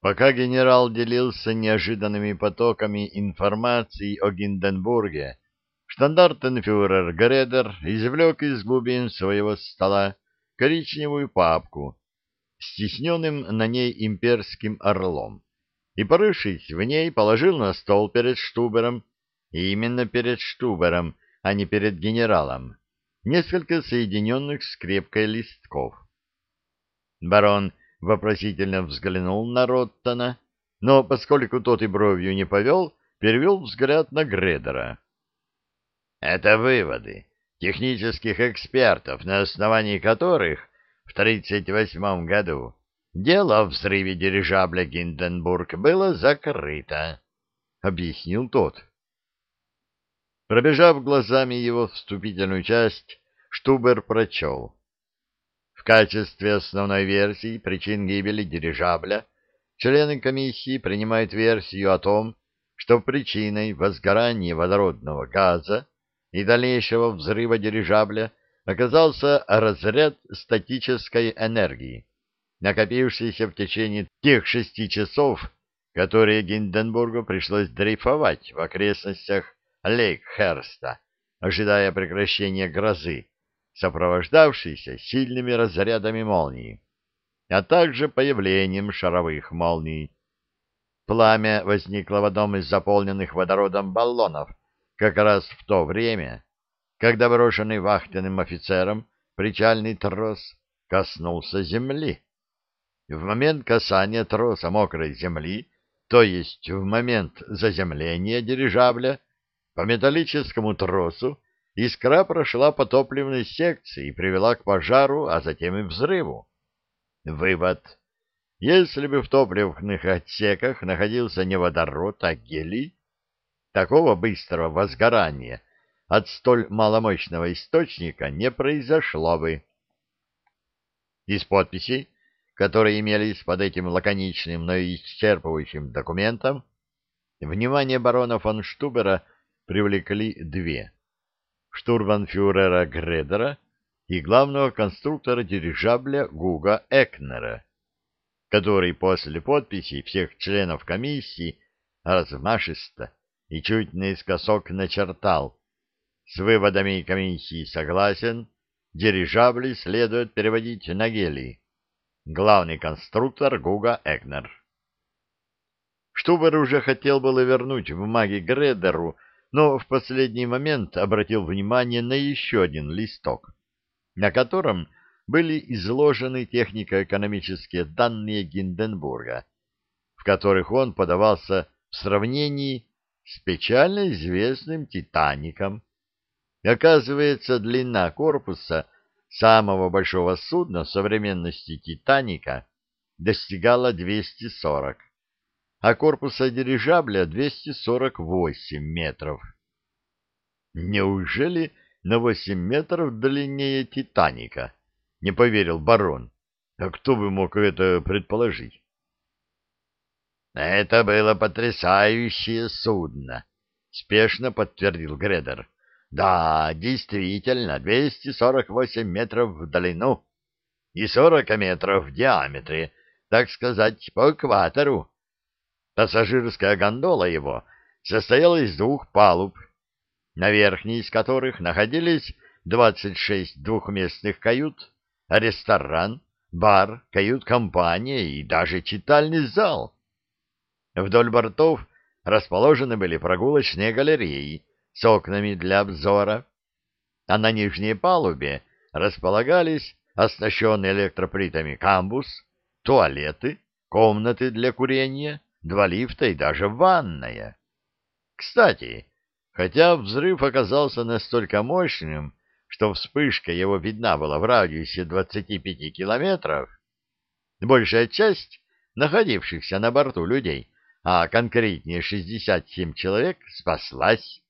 Пока генерал делился неожиданными потоками информации о Гинденбурге, штандартенфюрер Гредер извлек из глубин своего стола коричневую папку с тисненным на ней имперским орлом и, порывшись в ней, положил на стол перед Штубером, и именно перед Штубером, а не перед генералом, несколько соединенных скрепкой листков. Барон вопросительно взглянул на Роттона, но, поскольку тот и бровью не повел, перевел взгляд на Гредера. «Это выводы технических экспертов, на основании которых в 1938 году дело о взрыве дирижабля Гинденбург было закрыто», — объяснил тот. Пробежав глазами его вступительную часть, Штубер прочел. Качестве основной версии причин гибели дирижабля члены комиссии принимают версию о том, что причиной возгорания водородного газа и дальнейшего взрыва дирижабля оказался разряд статической энергии, накопившийся в течение тех шести часов, которые Гинденбургу пришлось дрейфовать в окрестностях Лейкхерста, ожидая прекращения грозы, сопровождавшийся сильными разрядами молний, а также появлением шаровых молний. Пламя возникло в одном из заполненных водородом баллонов как раз в то время, когда брошенный вахтенным офицером причальный трос коснулся земли. В момент касания троса мокрой земли, то есть в момент заземления дирижабля, по металлическому тросу Искра прошла по топливной секции и привела к пожару, а затем и взрыву. Вывод. Если бы в топливных отсеках находился не водород, а гелий, такого быстрого возгорания от столь маломощного источника не произошло бы. Из подписей, которые имелись под этим лаконичным, но исчерпывающим документом, внимание барона фон Штубера привлекли две — штурманфюрера Гредера и главного конструктора дирижабля Гуга Экнера, который после подписи всех членов комиссии размашисто и чуть наискосок начертал. С выводами комиссии согласен, дирижабли следует переводить на гелий. Главный конструктор Гуга Экнер. Штубер уже хотел было вернуть бумаги Гредеру, но в последний момент обратил внимание на еще один листок, на котором были изложены технико-экономические данные Гинденбурга, в которых он подавался в сравнении с печально известным «Титаником». Оказывается, длина корпуса самого большого судна современности «Титаника» достигала 240 а корпуса дирижабля 248 метров. Неужели на 8 метров длиннее «Титаника»? Не поверил барон. А кто бы мог это предположить? Это было потрясающее судно, спешно подтвердил Гредер. Да, действительно, 248 метров в длину и 40 метров в диаметре, так сказать, по экватору. Пассажирская гондола его состояла из двух палуб, на верхней из которых находились 26 двухместных кают, ресторан, бар, кают-компания и даже читальный зал. Вдоль бортов расположены были прогулочные галереи с окнами для обзора, а на нижней палубе располагались оснащенные электроплитами камбус, туалеты, комнаты для курения, два лифта и даже ванная. Кстати, хотя взрыв оказался настолько мощным, что вспышка его видна была в радиусе 25 километров, большая часть находившихся на борту людей, а конкретнее 67 человек, спаслась.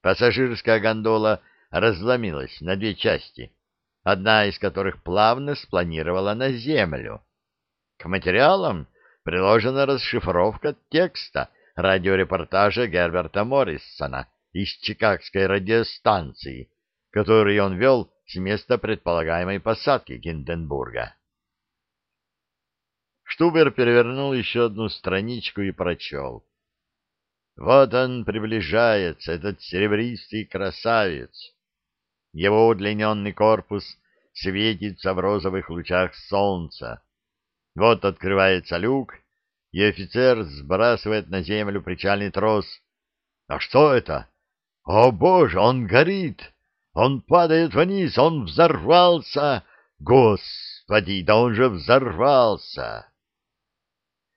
Пассажирская гондола разломилась на две части, одна из которых плавно спланировала на землю. К материалам приложена расшифровка текста радиорепортажа Герберта Моррисона из Чикагской радиостанции, который он вел с места предполагаемой посадки Гинденбурга. Штубер перевернул еще одну страничку и прочел. Вот он приближается, этот серебристый красавец. Его удлиненный корпус светится в розовых лучах солнца. Вот открывается люк, и офицер сбрасывает на землю причальный трос. А что это? О, боже, он горит! Он падает вниз, он взорвался! Господи, да он же взорвался!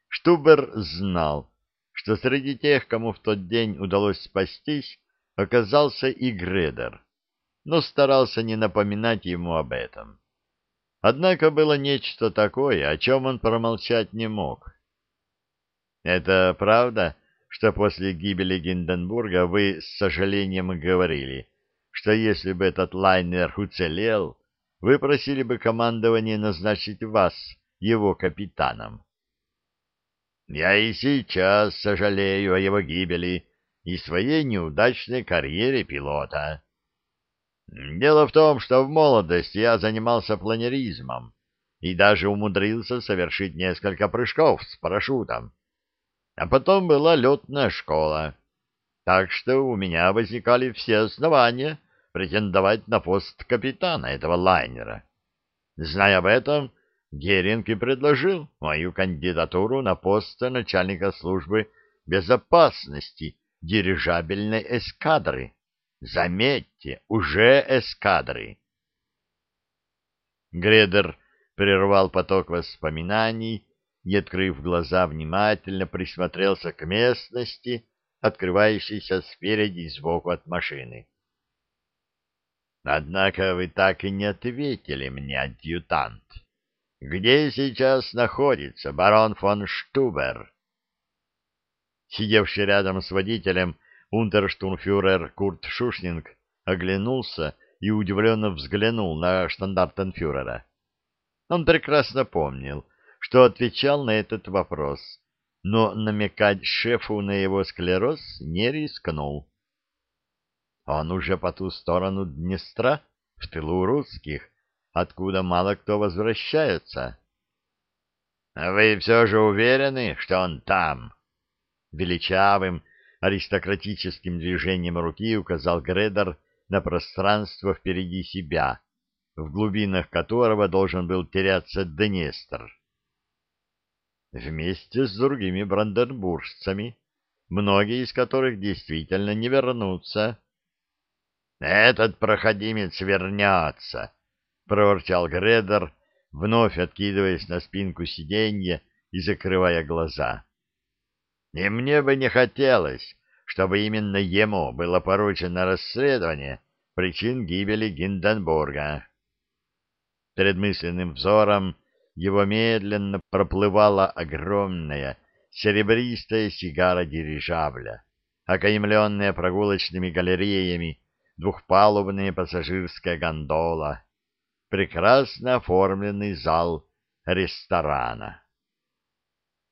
Штубер знал, что среди тех, кому в тот день удалось спастись, оказался и Гредер, но старался не напоминать ему об этом. Однако было нечто такое, о чем он промолчать не мог. «Это правда, что после гибели Гинденбурга вы с сожалением говорили, что если бы этот лайнер уцелел, вы просили бы командование назначить вас его капитаном?» Я и сейчас сожалею о его гибели и своей неудачной карьере пилота. Дело в том, что в молодости я занимался планеризмом и даже умудрился совершить несколько прыжков с парашютом. А потом была летная школа, так что у меня возникали все основания претендовать на пост капитана этого лайнера. Зная об этом, Геринг и предложил мою кандидатуру на пост начальника службы безопасности дирижабельной эскадры. Заметьте, уже эскадры. Гредер прервал поток воспоминаний и, открыв глаза, внимательно присмотрелся к местности, открывающейся спереди и сбоку от машины. «Однако вы так и не ответили мне, адъютант. Где сейчас находится барон фон Штубер? Сидевший рядом с водителем унтерштурмфюрер Курт Шушнинг оглянулся и удивленно взглянул на штандартенфюрера. Он прекрасно помнил, что отвечал на этот вопрос, но намекать шефу на его склероз не рискнул. Он уже по ту сторону Днестра, в тылу русских, откуда мало кто возвращается. — Вы все же уверены, что он там? Величавым аристократическим движением руки указал Гредер на пространство впереди себя, в глубинах которого должен был теряться Днестр. Вместе с другими бранденбуржцами, многие из которых действительно не вернутся. «Этот проходимец вернется», проворчал Гредер, вновь откидываясь на спинку сиденья и закрывая глаза. И мне бы не хотелось, чтобы именно ему было поручено расследование причин гибели Гинденбурга. Перед мысленным взором его медленно проплывала огромная серебристая сигара дирижабля, окаймленная прогулочными галереями двухпалубная пассажирская гондола, прекрасно оформленный зал ресторана.